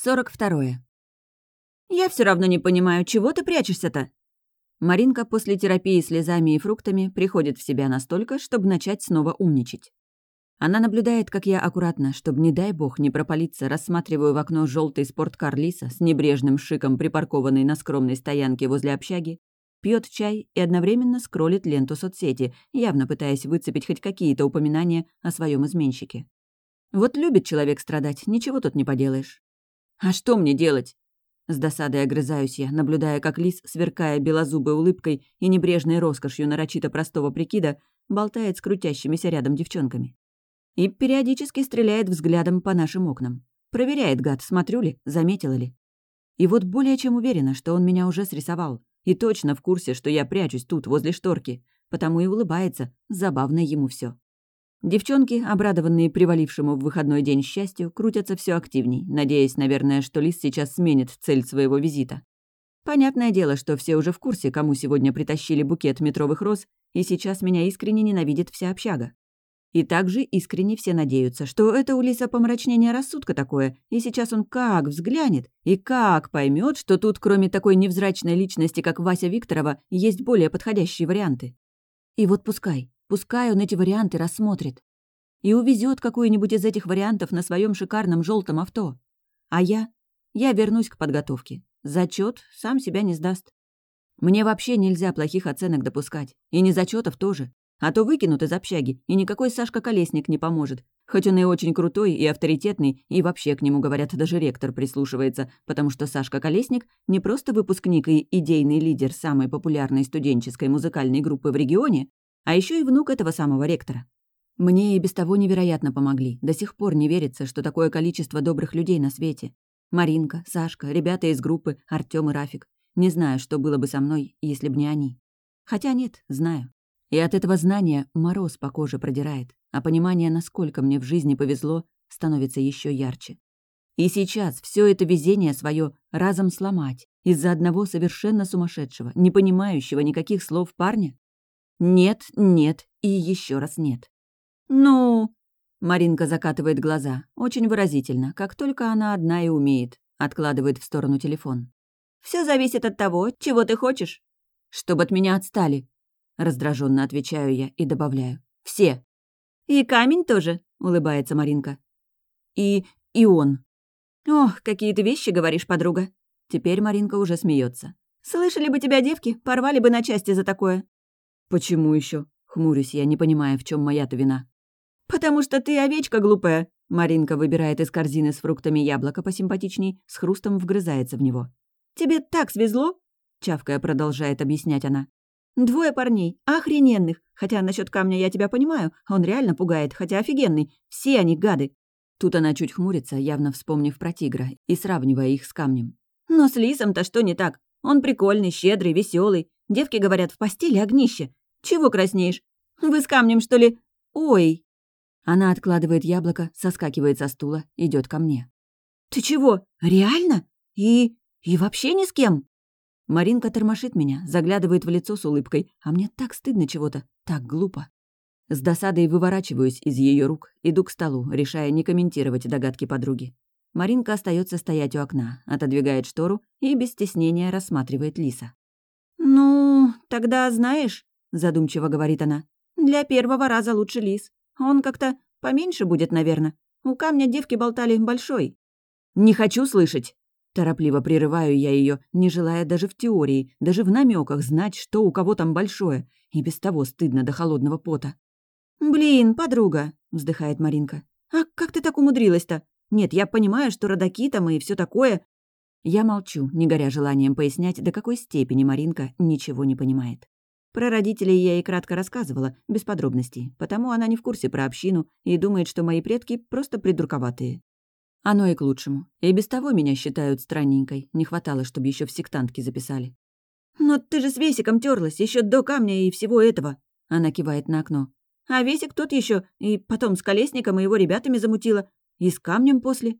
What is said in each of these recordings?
Сорок второе. «Я все равно не понимаю, чего ты прячешься-то?» Маринка после терапии слезами и фруктами приходит в себя настолько, чтобы начать снова умничать. Она наблюдает, как я аккуратно, чтобы, не дай бог, не пропалиться, рассматриваю в окно желтый спорткар Лиса с небрежным шиком, припаркованный на скромной стоянке возле общаги, пьет чай и одновременно скроллит ленту соцсети, явно пытаясь выцепить хоть какие-то упоминания о своем изменщике. Вот любит человек страдать, ничего тут не поделаешь. А что мне делать? С досадой огрызаюсь я, наблюдая, как лис, сверкая белозубой улыбкой и небрежной роскошью нарочито простого прикида, болтает с крутящимися рядом девчонками. И периодически стреляет взглядом по нашим окнам. Проверяет, гад, смотрю ли, заметила ли. И вот более чем уверена, что он меня уже срисовал. И точно в курсе, что я прячусь тут, возле шторки. Потому и улыбается, забавно ему все. Девчонки, обрадованные привалившему в выходной день счастью, крутятся все активней, надеясь, наверное, что Лис сейчас сменит цель своего визита. Понятное дело, что все уже в курсе, кому сегодня притащили букет метровых роз, и сейчас меня искренне ненавидит вся общага. И также искренне все надеются, что это у Лиса помрачнение рассудка такое, и сейчас он как взглянет, и как поймет, что тут, кроме такой невзрачной личности, как Вася Викторова, есть более подходящие варианты. И вот пускай, Пускай он эти варианты рассмотрит. И увезет какую-нибудь из этих вариантов на своем шикарном желтом авто. А я? Я вернусь к подготовке. Зачет сам себя не сдаст. Мне вообще нельзя плохих оценок допускать. И не зачетов тоже. А то выкинут из общаги, и никакой Сашка Колесник не поможет. Хоть он и очень крутой и авторитетный, и вообще к нему, говорят, даже ректор прислушивается, потому что Сашка Колесник не просто выпускник и идейный лидер самой популярной студенческой музыкальной группы в регионе, а еще и внук этого самого ректора. Мне и без того невероятно помогли. До сих пор не верится, что такое количество добрых людей на свете. Маринка, Сашка, ребята из группы, Артём и Рафик. Не знаю, что было бы со мной, если бы не они. Хотя нет, знаю. И от этого знания мороз по коже продирает, а понимание, насколько мне в жизни повезло, становится еще ярче. И сейчас все это везение свое разом сломать из-за одного совершенно сумасшедшего, не понимающего никаких слов парня? Нет, нет и еще раз нет. «Ну...» Маринка закатывает глаза, очень выразительно, как только она одна и умеет, откладывает в сторону телефон. Все зависит от того, чего ты хочешь». «Чтобы от меня отстали», — раздраженно отвечаю я и добавляю. «Все». «И камень тоже», — улыбается Маринка. «И... и он». «Ох, какие ты вещи говоришь, подруга». Теперь Маринка уже смеется. «Слышали бы тебя девки, порвали бы на части за такое». «Почему еще? хмурюсь я, не понимая, в чем моя-то вина. «Потому что ты овечка глупая!» Маринка выбирает из корзины с фруктами яблоко посимпатичней, с хрустом вгрызается в него. «Тебе так свезло?» Чавкая продолжает объяснять она. «Двое парней, охрененных. Хотя насчет камня я тебя понимаю, он реально пугает, хотя офигенный. Все они гады». Тут она чуть хмурится, явно вспомнив про тигра, и сравнивая их с камнем. «Но с лисом-то что не так? Он прикольный, щедрый, веселый. Девки говорят, в постели огнище. Чего краснеешь? Вы с камнем, что ли? Ой!» Она откладывает яблоко, соскакивает со стула, идет ко мне. «Ты чего? Реально? И... и вообще ни с кем?» Маринка тормошит меня, заглядывает в лицо с улыбкой, а мне так стыдно чего-то, так глупо. С досадой выворачиваюсь из ее рук, иду к столу, решая не комментировать догадки подруги. Маринка остается стоять у окна, отодвигает штору и без стеснения рассматривает Лиса. «Ну, тогда знаешь...» — задумчиво говорит она. «Для первого раза лучше лис. Он как-то поменьше будет, наверное. У камня девки болтали большой». «Не хочу слышать!» Торопливо прерываю я ее, не желая даже в теории, даже в намеках знать, что у кого там большое. И без того стыдно до холодного пота. «Блин, подруга!» — вздыхает Маринка. «А как ты так умудрилась-то? Нет, я понимаю, что родаки там и все такое». Я молчу, не горя желанием пояснять, до какой степени Маринка ничего не понимает. Про родителей я ей кратко рассказывала, без подробностей, потому она не в курсе про общину и думает, что мои предки просто придурковатые. Оно и к лучшему. И без того меня считают странненькой. Не хватало, чтобы еще в сектантки записали. «Но ты же с Весиком терлась еще до камня и всего этого!» Она кивает на окно. «А Весик тот еще, и потом с Колесником и его ребятами замутила. И с камнем после».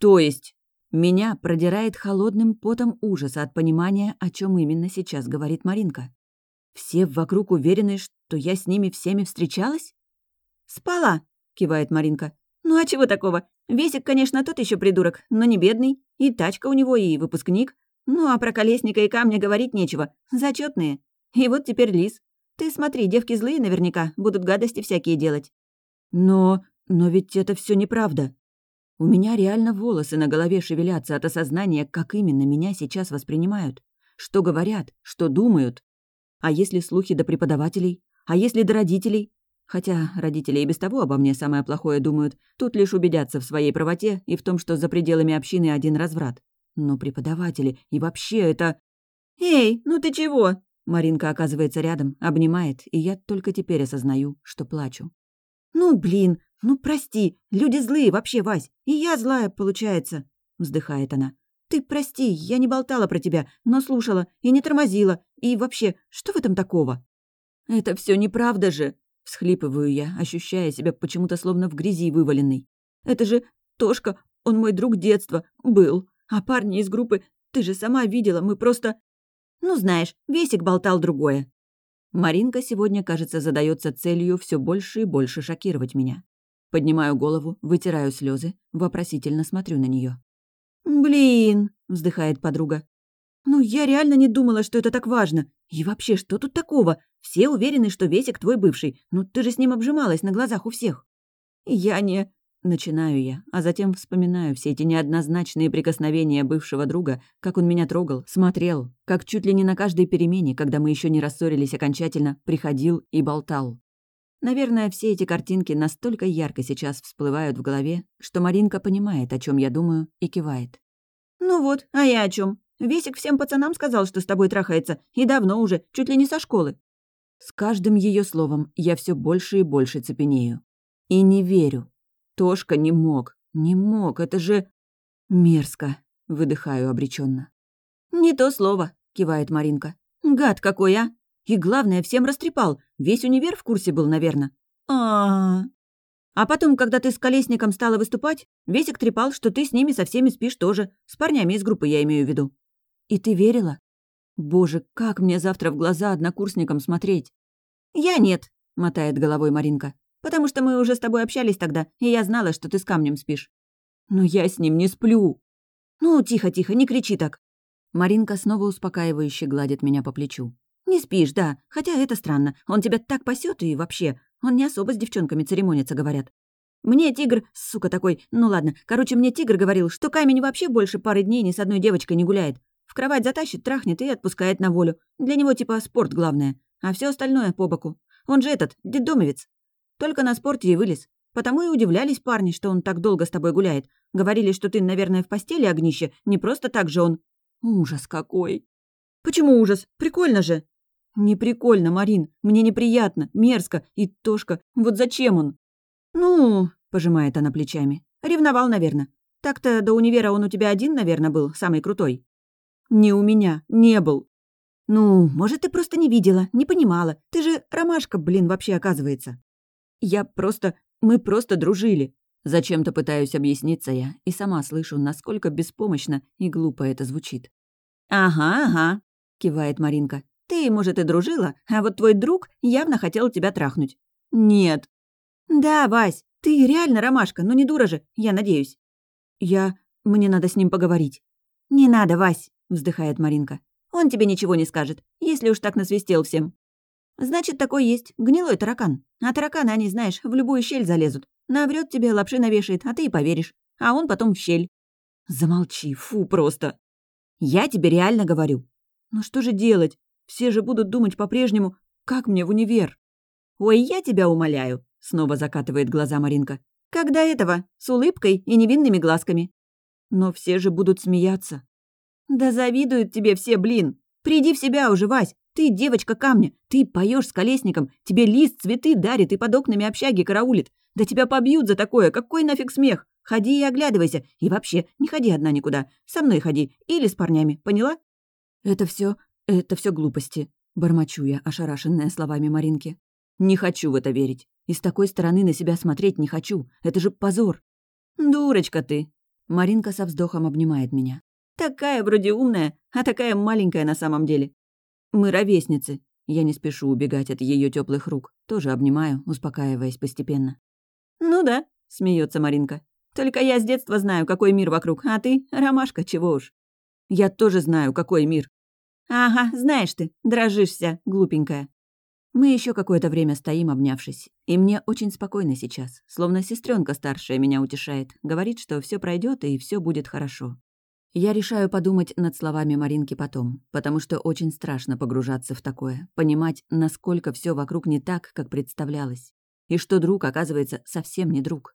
«То есть?» Меня продирает холодным потом ужаса от понимания, о чем именно сейчас говорит Маринка. Все вокруг уверены, что я с ними всеми встречалась? «Спала», — кивает Маринка. «Ну а чего такого? Весик, конечно, тот еще придурок, но не бедный. И тачка у него, и выпускник. Ну а про колесника и камня говорить нечего. Зачетные. И вот теперь лис. Ты смотри, девки злые наверняка, будут гадости всякие делать». «Но... но ведь это все неправда», у меня реально волосы на голове шевелятся от осознания, как именно меня сейчас воспринимают. Что говорят, что думают. А если слухи до преподавателей? А если до родителей? Хотя родители и без того обо мне самое плохое думают. Тут лишь убедятся в своей правоте и в том, что за пределами общины один разврат. Но преподаватели и вообще это... «Эй, ну ты чего?» Маринка оказывается рядом, обнимает, и я только теперь осознаю, что плачу. «Ну, блин, ну прости, люди злые вообще, Вась, и я злая, получается», — вздыхает она. «Ты прости, я не болтала про тебя, но слушала и не тормозила. И вообще, что в этом такого?» «Это все неправда же!» — всхлипываю я, ощущая себя почему-то словно в грязи вываленной. «Это же Тошка, он мой друг детства, был. А парни из группы, ты же сама видела, мы просто...» «Ну, знаешь, Весик болтал другое». Маринка сегодня, кажется, задается целью все больше и больше шокировать меня. Поднимаю голову, вытираю слезы, вопросительно смотрю на нее. «Блин!» — вздыхает подруга. «Ну, я реально не думала, что это так важно. И вообще, что тут такого? Все уверены, что Весик твой бывший. Ну, ты же с ним обжималась на глазах у всех». «Я не...» Начинаю я, а затем вспоминаю все эти неоднозначные прикосновения бывшего друга, как он меня трогал, смотрел, как чуть ли не на каждой перемене, когда мы еще не рассорились окончательно, приходил и болтал. Наверное, все эти картинки настолько ярко сейчас всплывают в голове, что Маринка понимает, о чем я думаю, и кивает. «Ну вот, а я о чем? Весик всем пацанам сказал, что с тобой трахается, и давно уже, чуть ли не со школы». С каждым ее словом я все больше и больше цепенею. И не верю, Тошка не мог. Не мог, это же... Мерзко, выдыхаю обреченно. «Не то слово», — кивает Маринка. «Гад какой, а! И главное, всем растрепал. Весь универ в курсе был, наверное. А, -а, а А потом, когда ты с Колесником стала выступать, Весик трепал, что ты с ними со всеми спишь тоже. С парнями из группы, я имею в виду. И ты верила? Боже, как мне завтра в глаза однокурсникам смотреть? Я нет, мотает головой Маринка. Потому что мы уже с тобой общались тогда, и я знала, что ты с камнем спишь». «Но я с ним не сплю». «Ну, тихо-тихо, не кричи так». Маринка снова успокаивающе гладит меня по плечу. «Не спишь, да, хотя это странно. Он тебя так пасет и вообще. Он не особо с девчонками церемонится, говорят. Мне тигр, сука такой, ну ладно, короче, мне тигр говорил, что камень вообще больше пары дней ни с одной девочкой не гуляет. В кровать затащит, трахнет и отпускает на волю. Для него типа спорт главное, а все остальное по боку. Он же этот, детдомовец. Только на спорте и вылез. Потому и удивлялись парни, что он так долго с тобой гуляет. Говорили, что ты, наверное, в постели огнище. Не просто так же он... Ужас какой. Почему ужас? Прикольно же. Не прикольно, Марин. Мне неприятно, мерзко. И Тошка, вот зачем он? Ну, пожимает она плечами. Ревновал, наверное. Так-то до универа он у тебя один, наверное, был, самый крутой. Не у меня, не был. Ну, может, ты просто не видела, не понимала. Ты же ромашка, блин, вообще оказывается. Я просто... Мы просто дружили. Зачем-то пытаюсь объясниться я, и сама слышу, насколько беспомощно и глупо это звучит. «Ага, ага», — кивает Маринка. «Ты, может, и дружила, а вот твой друг явно хотел тебя трахнуть». «Нет». «Да, Вась, ты реально ромашка, но не дура же, я надеюсь». «Я... Мне надо с ним поговорить». «Не надо, Вась», — вздыхает Маринка. «Он тебе ничего не скажет, если уж так насвистел всем». Значит, такой есть. Гнилой таракан. А тараканы, они, знаешь, в любую щель залезут. Наврет тебе, лапши навешает, а ты и поверишь. А он потом в щель. Замолчи, фу, просто. Я тебе реально говорю. Ну что же делать? Все же будут думать по-прежнему, как мне в универ. Ой, я тебя умоляю, снова закатывает глаза Маринка. Когда этого? С улыбкой и невинными глазками. Но все же будут смеяться. Да завидуют тебе все, блин. Приди в себя уже, Вась. Ты девочка камня, ты поешь с колесником, тебе лист цветы дарит и под окнами общаги караулит. Да тебя побьют за такое, какой нафиг смех? Ходи и оглядывайся. И вообще, не ходи одна никуда. Со мной ходи. Или с парнями, поняла? Это все, это все глупости. Бормочу я, ошарашенная словами Маринки. Не хочу в это верить. И с такой стороны на себя смотреть не хочу. Это же позор. Дурочка ты. Маринка со вздохом обнимает меня. Такая вроде умная, а такая маленькая на самом деле. Мы ровесницы. Я не спешу убегать от ее теплых рук. Тоже обнимаю, успокаиваясь постепенно. Ну да, смеется Маринка. «Только я с детства знаю, какой мир вокруг, а ты — ромашка, чего уж». «Я тоже знаю, какой мир». «Ага, знаешь ты, дрожишься, глупенькая». Мы еще какое-то время стоим, обнявшись. И мне очень спокойно сейчас, словно сестренка старшая меня утешает, говорит, что все пройдет и все будет хорошо. Я решаю подумать над словами Маринки потом, потому что очень страшно погружаться в такое, понимать, насколько все вокруг не так, как представлялось, и что друг, оказывается, совсем не друг.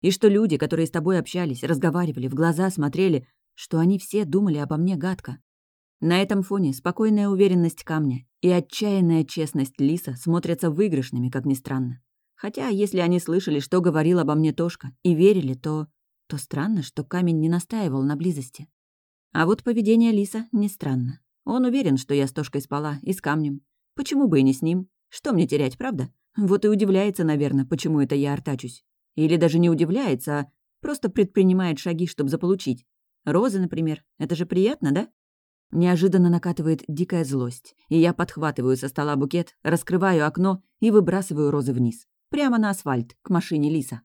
И что люди, которые с тобой общались, разговаривали, в глаза смотрели, что они все думали обо мне гадко. На этом фоне спокойная уверенность камня и отчаянная честность Лиса смотрятся выигрышными, как ни странно. Хотя, если они слышали, что говорил обо мне Тошка, и верили, то то странно, что камень не настаивал на близости. А вот поведение Лиса не странно. Он уверен, что я с Тошкой спала и с камнем. Почему бы и не с ним? Что мне терять, правда? Вот и удивляется, наверное, почему это я артачусь. Или даже не удивляется, а просто предпринимает шаги, чтобы заполучить. Розы, например. Это же приятно, да? Неожиданно накатывает дикая злость, и я подхватываю со стола букет, раскрываю окно и выбрасываю розы вниз. Прямо на асфальт, к машине Лиса.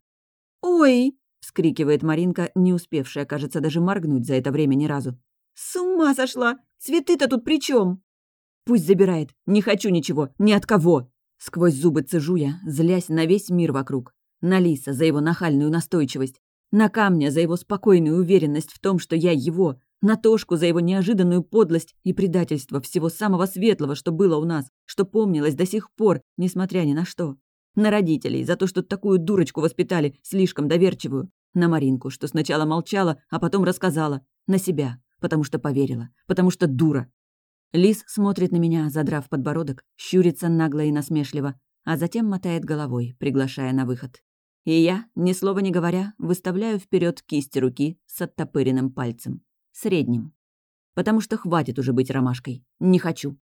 «Ой!» Вскрикивает Маринка, не успевшая, кажется, даже моргнуть за это время ни разу. «С ума сошла! Цветы-то тут при чем? «Пусть забирает. Не хочу ничего. Ни от кого!» Сквозь зубы цежу я, злясь на весь мир вокруг. На Лиса за его нахальную настойчивость. На Камня за его спокойную уверенность в том, что я его. На Тошку за его неожиданную подлость и предательство всего самого светлого, что было у нас, что помнилось до сих пор, несмотря ни на что. На родителей за то, что такую дурочку воспитали, слишком доверчивую. На Маринку, что сначала молчала, а потом рассказала. На себя, потому что поверила, потому что дура. Лис смотрит на меня, задрав подбородок, щурится нагло и насмешливо, а затем мотает головой, приглашая на выход. И я, ни слова не говоря, выставляю вперед кисть руки с оттопыренным пальцем. Средним. Потому что хватит уже быть ромашкой. Не хочу.